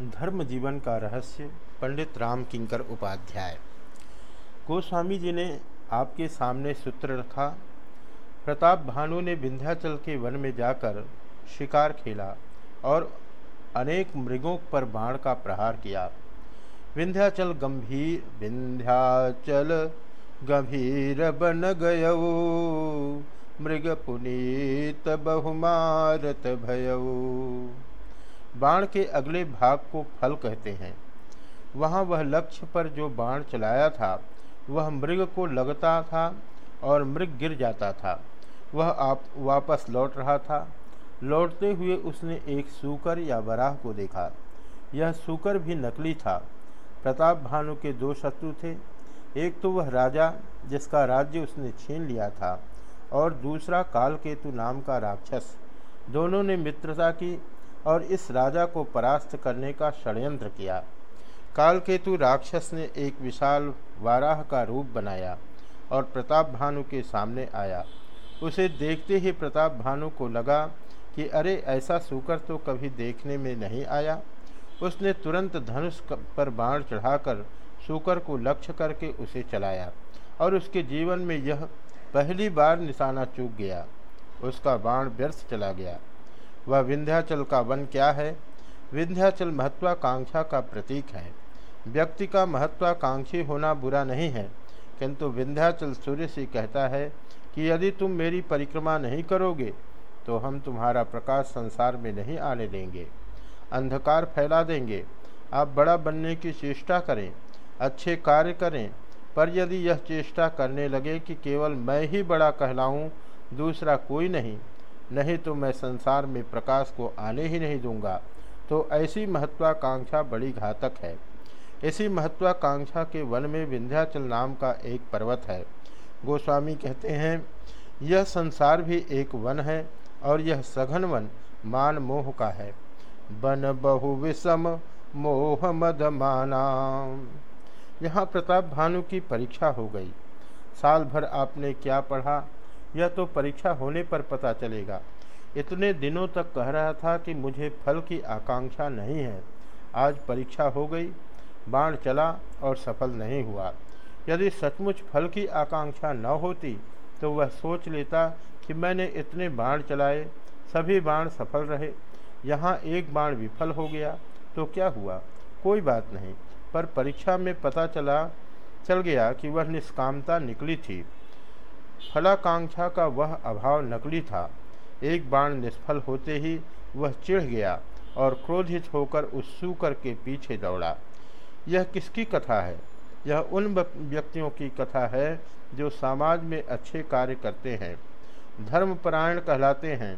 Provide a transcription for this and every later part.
धर्म जीवन का रहस्य, पंडित राम किंकर उपाध्याय। गोस्वामी जी ने आपके सामने सूत्र रखा। प्रताप भानु ने विंध्याचल के वन में जाकर शिकार खेला और अनेक मृगों पर बाण का प्रहार किया। विंध्याचल गंभीर विंध्याचल गंभीर बन गय मृग पुनीत बहुमारत भयऊ। बाण के अगले भाग को फल कहते हैं। वहाँ वह लक्ष्य पर जो बाण चलाया था, वह मृग को लगता था और मृग गिर जाता था। वह आप, वापस लौट रहा था। लौटते हुए उसने एक सूकर या वराह को देखा। यह सूकर भी नकली था। प्रताप भानु के दो शत्रु थे। एक तो वह राजा, जिसका राज्य उसने छीन लिया था, और दूसरा कालकेतु नाम का राक्षस। दोनों ने मित्रता की और इस राजा को परास्त करने का षड्यंत्र किया। कालकेतु राक्षस ने एक विशाल वाराह का रूप बनाया और प्रताप भानु के सामने आया। उसे देखते ही प्रताप भानु को लगा कि अरे, ऐसा सूकर तो कभी देखने में नहीं आया। उसने तुरंत धनुष पर बाण चढ़ाकर सूकर को लक्ष्य करके उसे चलाया और उसके जीवन में यह पहली बार निशाना चूक गया। उसका बाण व्यर्थ चला गया। वह विंध्याचल का वन क्या है? विंध्याचल महत्वाकांक्षा का प्रतीक है। व्यक्ति का महत्वाकांक्षी होना बुरा नहीं है, किंतु विंध्याचल सूर्य से कहता है कि यदि तुम मेरी परिक्रमा नहीं करोगे तो हम तुम्हारा प्रकाश संसार में नहीं आने देंगे। अंधकार फैला देंगे। आप बड़ा बनने की चेष्टा करें, अच्छे कार्य करें, पर यदि यह चेष्टा करने लगे कि केवल मैं ही बड़ा कहलाऊं, दूसरा कोई नहीं। नहीं तो मैं संसार में प्रकाश को आने ही नहीं दूँगा। तो ऐसी महत्वाकांक्षा बड़ी घातक है। इसी महत्वाकांक्षा के वन में विंध्याचल नाम का एक पर्वत है। गोस्वामी कहते हैं, यह संसार भी एक वन है और यह सघन वन मान मोह का है। बन बहु विषम मोह मद माना यहाँ प्रताप भानु की परीक्षा हो गई। साल भर आपने क्या पढ़ा? यह तो परीक्षा होने पर पता चलेगा। इतने दिनों तक कह रहा था कि मुझे फल की आकांक्षा नहीं है। आज परीक्षा हो गई, बाण चला और सफल नहीं हुआ। यदि सचमुच फल की आकांक्षा न होती तो वह सोच लेता कि मैंने इतने बाण चलाए, सभी बाण सफल रहे, यहाँ एक बाण विफल हो गया तो क्या हुआ? कोई बात नहीं, पर परीक्षा में पता चला, चल गया कि वह निष्कामता निकली थी। फलाकांक्षा का वह अभाव नकली था। एक बाण निष्फल होते ही वह चिढ़ गया और क्रोधित होकर उस सूकर के पीछे दौड़ा। यह किसकी कथा है? यह उन व्यक्तियों की कथा है जो समाज में अच्छे कार्य करते हैं धर्मपरायण कहलाते हैं,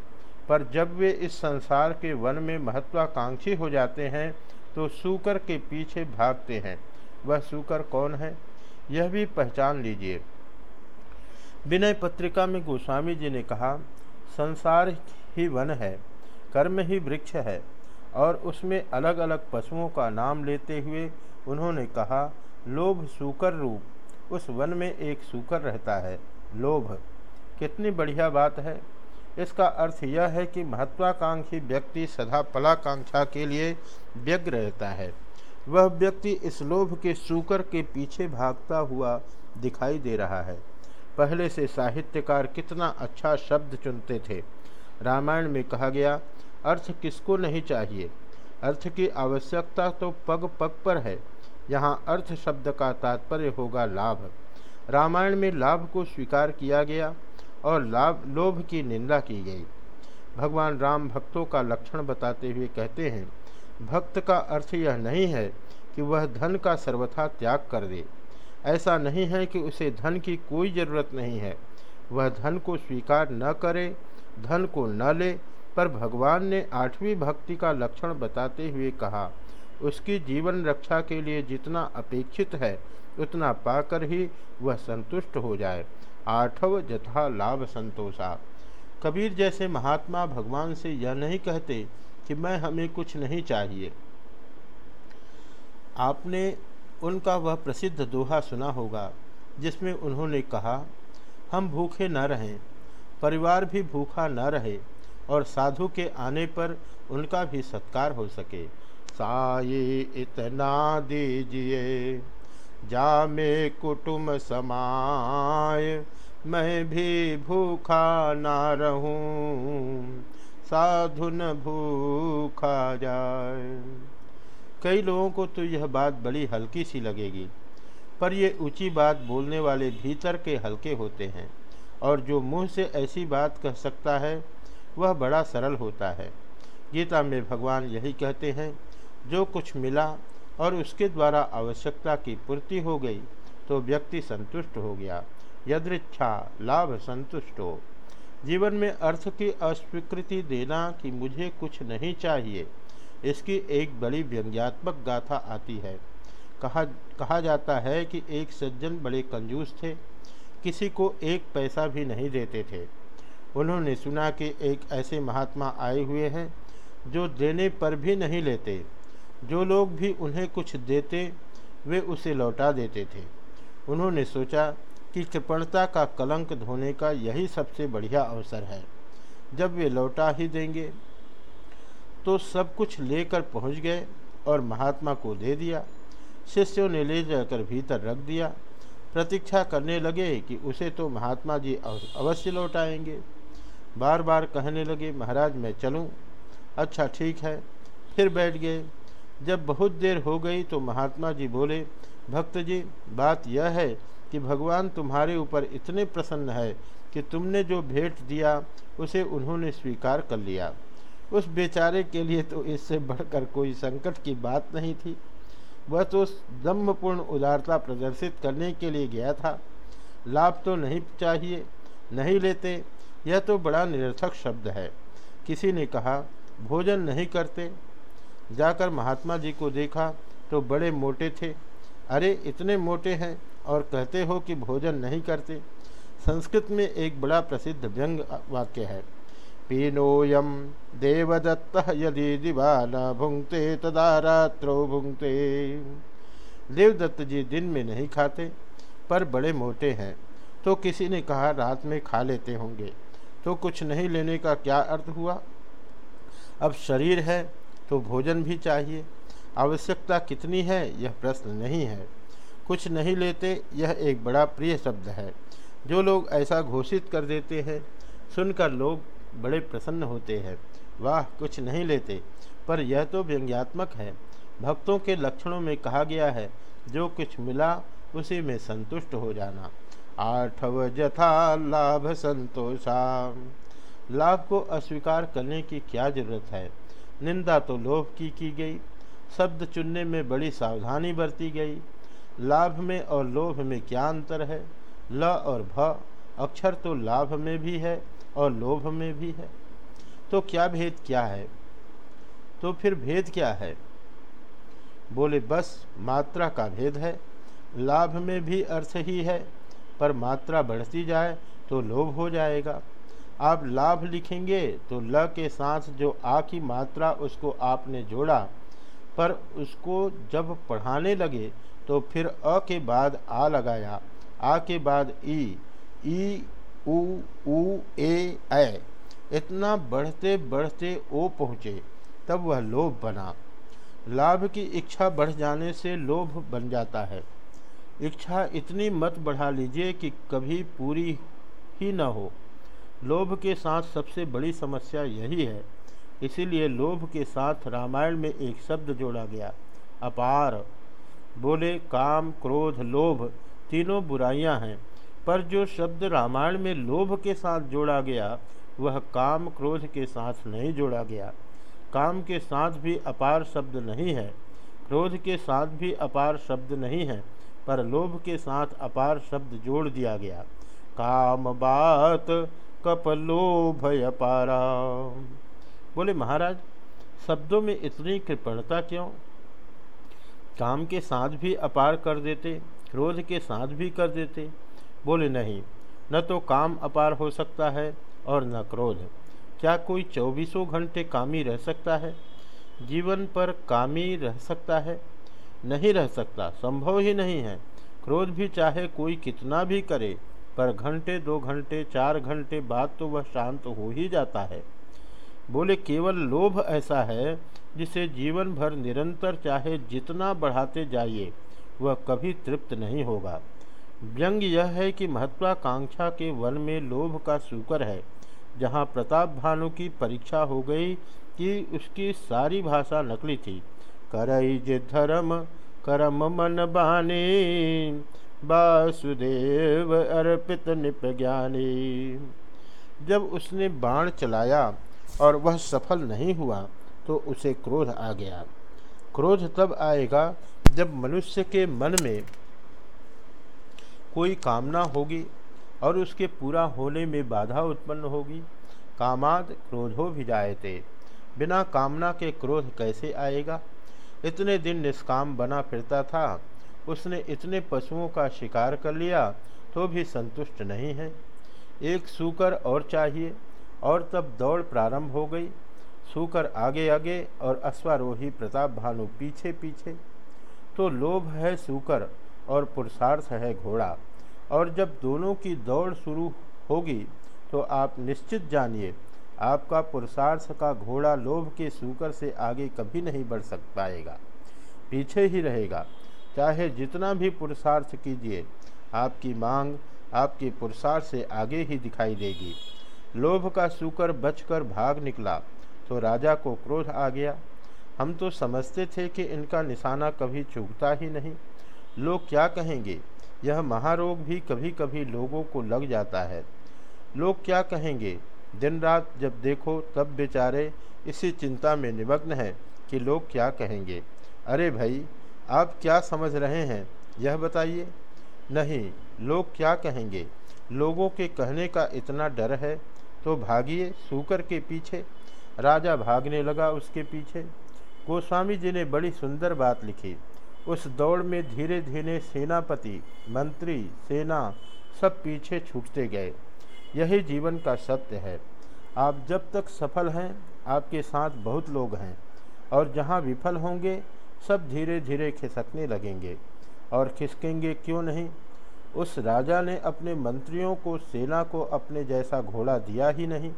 पर जब वे इस संसार के वन में महत्वाकांक्षी हो जाते हैं तो सूकर के पीछे भागते हैं। वह सूकर कौन है? यह भी पहचान लीजिए। विनय पत्रिका में गोस्वामी जी ने कहा, संसार ही वन है, कर्म ही वृक्ष है, और उसमें अलग अलग पशुओं का नाम लेते हुए उन्होंने कहा, लोभ सूकर रूप, उस वन में एक सूकर रहता है, लोभ। कितनी बढ़िया बात है। इसका अर्थ यह है कि महत्वाकांक्षी व्यक्ति सदा फलाकांक्षा के लिए व्यग्र रहता है। वह व्यक्ति इस लोभ के सूकर के पीछे भागता हुआ दिखाई दे रहा है। पहले से साहित्यकार कितना अच्छा शब्द चुनते थे। रामायण में कहा गया, अर्थ किसको नहीं चाहिए? अर्थ की आवश्यकता तो पग पग पर है। यहाँ अर्थ शब्द का तात्पर्य होगा लाभ। रामायण में लाभ को स्वीकार किया गया और लाभ, लोभ की निंदा की गई। भगवान राम भक्तों का लक्षण बताते हुए कहते हैं, भक्त का अर्थ यह नहीं है कि वह धन का सर्वथा त्याग कर दे। ऐसा नहीं है कि उसे धन की कोई ज़रूरत नहीं है। वह धन को स्वीकार न करे, धन को न ले, पर भगवान ने आठवीं भक्ति का लक्षण बताते हुए कहा, उसकी जीवन रक्षा के लिए जितना अपेक्षित है, उतना पाकर ही वह संतुष्ट हो जाए। आठव जथा लाभ संतोषा। कबीर जैसे महात्मा भगवान से यह नहीं कहते कि मैं, हमें कुछ नहीं चाहिए। आपने उनका वह प्रसिद्ध दोहा सुना होगा, जिसमें उन्होंने कहा, हम भूखे न रहें, परिवार भी भूखा न रहे, और साधु के आने पर उनका भी सत्कार हो सके। साये इतना दीजिए जा में कुटुम समाय, मैं भी भूखा ना रहूँ, साधु न भूखा जाए। कई लोगों को तो यह बात बड़ी हल्की सी लगेगी, पर ये ऊँची बात बोलने वाले भीतर के हल्के होते हैं, और जो मुँह से ऐसी बात कह सकता है, वह बड़ा सरल होता है। गीता में भगवान यही कहते हैं, जो कुछ मिला और उसके द्वारा आवश्यकता की पूर्ति हो गई तो व्यक्ति संतुष्ट हो गया। यदृच्छा, लाभ संतुष्ट। हो जीवन में अर्थ की अस्वीकृति देना कि मुझे कुछ नहीं चाहिए इसकी एक बड़ी व्यंग्यात्मक गाथा आती है। कहा कहा जाता है कि एक सज्जन बड़े कंजूस थे, किसी को एक पैसा भी नहीं देते थे। उन्होंने सुना कि एक ऐसे महात्मा आए हुए हैं, जो देने पर भी नहीं लेते। जो लोग भी उन्हें कुछ देते, वे उसे लौटा देते थे। उन्होंने सोचा कि कृपणता का कलंक धोने का यही सबसे बढ़िया अवसर है। जब वे लौटा ही देंगे तो सब कुछ लेकर पहुँच गए और महात्मा को दे दिया। शिष्यों ने ले जाकर भीतर रख दिया। प्रतीक्षा करने लगे कि उसे तो महात्मा जी अवश्य लौट आएँगे। बार बार कहने लगे, महाराज, मैं चलूँ। अच्छा ठीक है। फिर बैठ गए। जब बहुत देर हो गई तो महात्मा जी बोले, भक्त जी, बात यह है कि भगवान तुम्हारे ऊपर इतने प्रसन्न है कि तुमने जो भेंट दिया, उसे उन्होंने स्वीकार कर लिया। उस बेचारे के लिए तो इससे बढ़कर कोई संकट की बात नहीं थी। वह तो दम्भपूर्ण उदारता प्रदर्शित करने के लिए गया था। लाभ तो नहीं चाहिए, नहीं लेते, यह तो बड़ा निरर्थक शब्द है। किसी ने कहा, भोजन नहीं करते। जाकर महात्मा जी को देखा तो बड़े मोटे थे। अरे, इतने मोटे हैं और कहते हो कि भोजन नहीं करते? संस्कृत में एक बड़ा प्रसिद्ध व्यंग वाक्य है। पीनोयम देवदत्त यदि दिवा न भुंगते तदा रात्रो भुंगते देवदत्त जी दिन में नहीं खाते, पर बड़े मोटे हैं। तो किसी ने कहा, रात में खा लेते होंगे। तो कुछ नहीं लेने का क्या अर्थ हुआ? अब शरीर है तो भोजन भी चाहिए। आवश्यकता कितनी है, यह प्रश्न नहीं है। कुछ नहीं लेते, यह एक बड़ा प्रिय शब्द है। जो लोग ऐसा घोषित कर देते हैं, सुनकर लोग बड़े प्रसन्न होते हैं। वाह, कुछ नहीं लेते। पर यह तो व्यंग्यात्मक है। भक्तों के लक्षणों में कहा गया है, जो कुछ मिला, उसी में संतुष्ट हो जाना। आठव जथा लाभ संतोषा। लाभ को अस्वीकार करने की क्या ज़रूरत है? निंदा तो लोभ की की गई। शब्द चुनने में बड़ी सावधानी बरती गई। लाभ में और लोभ में क्या अंतर है? ल और भ, अक्षर तो लाभ में भी है। और लोभ में भी है। तो क्या भेद क्या है? तो फिर भेद क्या है? बोले, बस मात्रा का भेद है। लाभ में भी अर्थ ही है, पर मात्रा बढ़ती जाए तो लोभ हो जाएगा। आप लाभ लिखेंगे तो ल के साथ जो आ की मात्रा उसको आपने जोड़ा, पर उसको जब पढ़ाने लगे तो फिर अ के बाद आ लगाया। आ के बाद ई ई उ उ, ए ए इतना बढ़ते बढ़ते ओ पहुँचे, तब वह लोभ बना। लाभ की इच्छा बढ़ जाने से लोभ बन जाता है। इच्छा इतनी मत बढ़ा लीजिए कि कभी पूरी ही न हो। लोभ के साथ सबसे बड़ी समस्या यही है। इसीलिए लोभ के साथ रामायण में एक शब्द जोड़ा गया, अपार। बोले, काम, क्रोध, लोभ, तीनों बुराइयाँ हैं। पर जो शब्द रामायण में लोभ के साथ जोड़ा गया, वह काम क्रोध के साथ नहीं जोड़ा गया। काम के साथ भी अपार शब्द नहीं है। क्रोध के साथ भी अपार शब्द नहीं है, पर लोभ के साथ अपार शब्द जोड़ दिया गया। काम बात कपलो भय पारा बोले, महाराज, शब्दों में इतनी कृपणता क्यों? काम के साथ भी अपार कर देते, क्रोध के साथ भी कर देते। बोले, नहीं, न तो काम अपार हो सकता है और न क्रोध। क्या कोई चौबीसों घंटे कामी रह सकता है? जीवन पर कामी रह सकता है? नहीं रह सकता, संभव ही नहीं है। क्रोध भी चाहे कोई कितना भी करे, पर घंटे, दो घंटे, चार घंटे बाद तो वह शांत हो ही जाता है। बोले, केवल लोभ ऐसा है जिसे जीवन भर निरंतर चाहे जितना बढ़ाते जाइए, वह कभी तृप्त नहीं होगा। व्यंग यह है कि महत्वाकांक्षा के वन में लोभ का सूकर है, जहाँ प्रताप भानु की परीक्षा हो गई कि उसकी सारी भाषा नकली थी। करई जे धर्म, करम मन बानी, वासुदेव अर्पित निप ज्ञानी। जब उसने बाण चलाया और वह सफल नहीं हुआ तो उसे क्रोध आ गया। क्रोध तब आएगा जब मनुष्य के मन में कोई कामना होगी और उसके पूरा होने में बाधा उत्पन्न होगी। कामाद क्रोधो भी जायते। बिना कामना के क्रोध कैसे आएगा? इतने दिन निष्काम बना फिरता था। उसने इतने पशुओं का शिकार कर लिया तो भी संतुष्ट नहीं है। एक सूकर और चाहिए और तब दौड़ प्रारंभ हो गई। सूकर आगे आगे और अश्वारोही प्रताप भानु पीछे पीछे। तो लोभ है सूकर और पुरुषार्थ है घोड़ा। और जब दोनों की दौड़ शुरू होगी तो आप निश्चित जानिए, आपका पुरुषार्थ का घोड़ा लोभ के सूकर से आगे कभी नहीं बढ़ सक पाएगा। पीछे ही रहेगा। चाहे जितना भी पुरुषार्थ कीजिए, आपकी मांग आपके पुरुषार्थ से आगे ही दिखाई देगी। लोभ का सूकर बचकर भाग निकला तो राजा को क्रोध आ गया। हम तो समझते थे कि इनका निशाना कभी चूकता ही नहीं। लोग क्या कहेंगे? यह महारोग भी कभी कभी लोगों को लग जाता है। लोग क्या कहेंगे? दिन रात जब देखो तब बेचारे इसी चिंता में निमग्न हैं कि लोग क्या कहेंगे। अरे भाई, आप क्या समझ रहे हैं? यह बताइए। नहीं, लोग क्या कहेंगे? लोगों के कहने का इतना डर है तो भागिए सूकर के पीछे। राजा भागने लगा उसके पीछे। गोस्वामी जी ने बड़ी सुंदर बात लिखी। उस दौड़ में धीरे धीरे सेनापति, मंत्री, सेना सब पीछे छूटते गए। यही जीवन का सत्य है। आप जब तक सफल हैं, आपके साथ बहुत लोग हैं और जहाँ विफल होंगे, सब धीरे धीरे खिसकने लगेंगे। और खिसकेंगे क्यों नहीं? उस राजा ने अपने मंत्रियों को, सेना को अपने जैसा घोड़ा दिया ही नहीं।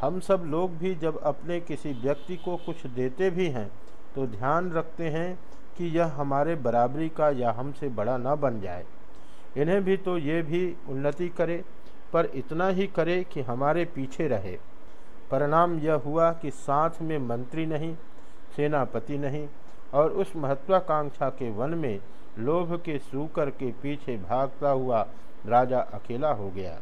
हम सब लोग भी जब अपने किसी व्यक्ति को कुछ देते भी हैं तो ध्यान रखते हैं कि यह हमारे बराबरी का या हमसे बड़ा न बन जाए। इन्हें भी तो ये भी उन्नति करे, पर इतना ही करे कि हमारे पीछे रहे। परिणाम यह हुआ कि साथ में मंत्री नहीं, सेनापति नहीं, और उस महत्वाकांक्षा के वन में लोभ के सूकर के पीछे भागता हुआ राजा अकेला हो गया।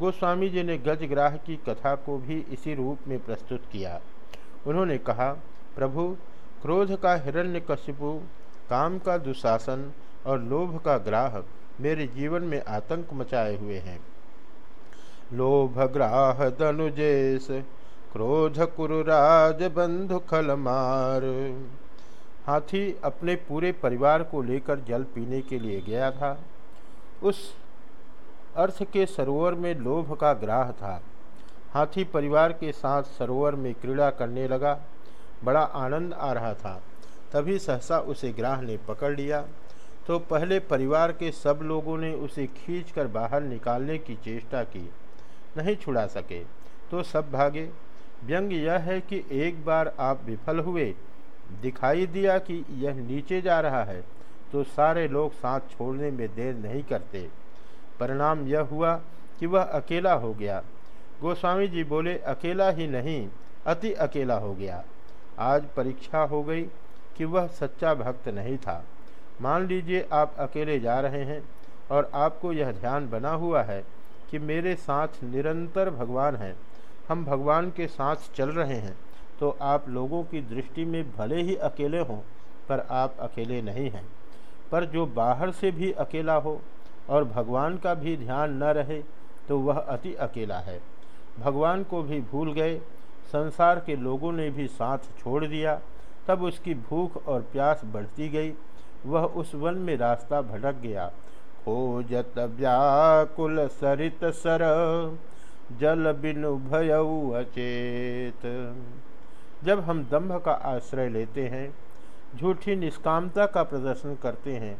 गोस्वामी जी ने गजग्राह की कथा को भी इसी रूप में प्रस्तुत किया। उन्होंने कहा, प्रभु क्रोध का हिरण्य हिरण्यकशिपु काम का दुशासन और लोभ का ग्राह मेरे जीवन में आतंक मचाए हुए हैं। लोभ ग्राह धनुजेश क्रोध कुरुराज बंधु खलमार हाथी अपने पूरे परिवार को लेकर जल पीने के लिए गया था। उस अर्थ के सरोवर में लोभ का ग्राह था। हाथी परिवार के साथ सरोवर में क्रीड़ा करने लगा। बड़ा आनंद आ रहा था। तभी सहसा उसे ग्राह ने पकड़ लिया। तो पहले परिवार के सब लोगों ने उसे खींचकर बाहर निकालने की चेष्टा की। नहीं छुड़ा सके तो सब भागे। व्यंग यह है कि एक बार आप विफल हुए, दिखाई दिया कि यह नीचे जा रहा है तो सारे लोग साथ छोड़ने में देर नहीं करते। परिणाम यह हुआ कि वह अकेला हो गया। गोस्वामी जी बोले, अकेला ही नहीं, अति अकेला हो गया। आज परीक्षा हो गई कि वह सच्चा भक्त नहीं था। मान लीजिए आप अकेले जा रहे हैं और आपको यह ध्यान बना हुआ है कि मेरे साथ निरंतर भगवान हैं। हम भगवान के साथ चल रहे हैं तो आप लोगों की दृष्टि में भले ही अकेले हों, पर आप अकेले नहीं हैं। पर जो बाहर से भी अकेला हो और भगवान का भी ध्यान न रहे तो वह अति अकेला है। भगवान को भी भूल गए संसार के लोगों ने भी साथ छोड़ दिया। तब उसकी भूख और प्यास बढ़ती गई। वह उस वन में रास्ता भटक गया। खोजत व्याकुल सरित सर, जल बिनु भय अचेत। जब हम दम्भ का आश्रय लेते हैं, झूठी निष्कामता का प्रदर्शन करते हैं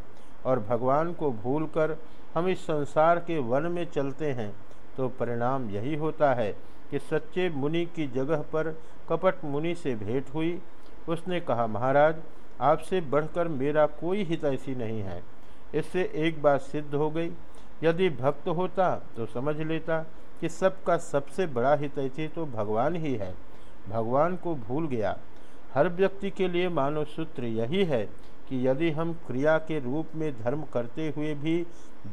और भगवान को भूलकर हम इस संसार के वन में चलते हैं तो परिणाम यही होता है कि सच्चे मुनि की जगह पर कपट मुनि से भेंट हुई। उसने कहा, महाराज, आपसे बढ़कर मेरा कोई हित ऐसी नहीं है। इससे एक बात सिद्ध हो गई। यदि भक्त होता तो समझ लेता कि सबका सबसे बड़ा हितैषी तो भगवान ही है। भगवान को भूल गया। हर व्यक्ति के लिए मानव सूत्र यही है कि यदि हम क्रिया के रूप में धर्म करते हुए भी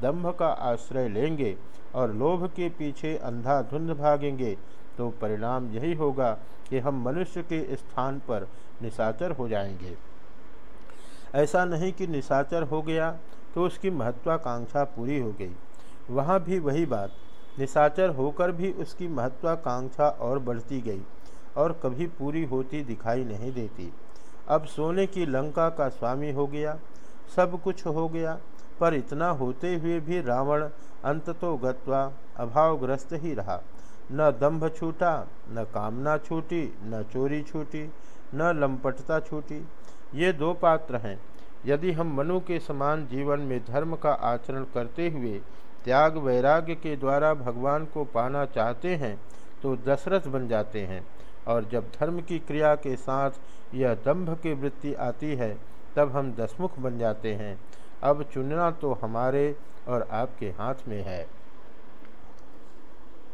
दम्भ का आश्रय लेंगे और लोभ के पीछे अंधाधुंध भागेंगे तो परिणाम यही होगा कि हम मनुष्य के स्थान पर निशाचर हो जाएँगे। ऐसा नहीं कि निशाचर हो गया तो उसकी महत्वाकांक्षा पूरी हो गई। वहाँ भी वही बात, निशाचर होकर भी उसकी महत्वाकांक्षा और बढ़ती गई और कभी पूरी होती दिखाई नहीं देती। अब सोने की लंका का स्वामी हो गया, सब कुछ हो गया पर इतना होते हुए भी रावण अंत तो गत्वा अभावग्रस्त ही रहा। न दंभ छूटा, न कामना छूटी, न चोरी छूटी, न लंपटता छूटी। ये दो पात्र हैं। यदि हम मनु के समान जीवन में धर्म का आचरण करते हुए त्याग वैराग्य के द्वारा भगवान को पाना चाहते हैं तो दशरथ बन जाते हैं। और जब धर्म की क्रिया के साथ यह दंभ की वृत्ति आती है, तब हम दसमुख बन जाते हैं। अब चुनना तो हमारे और आपके हाथ में है।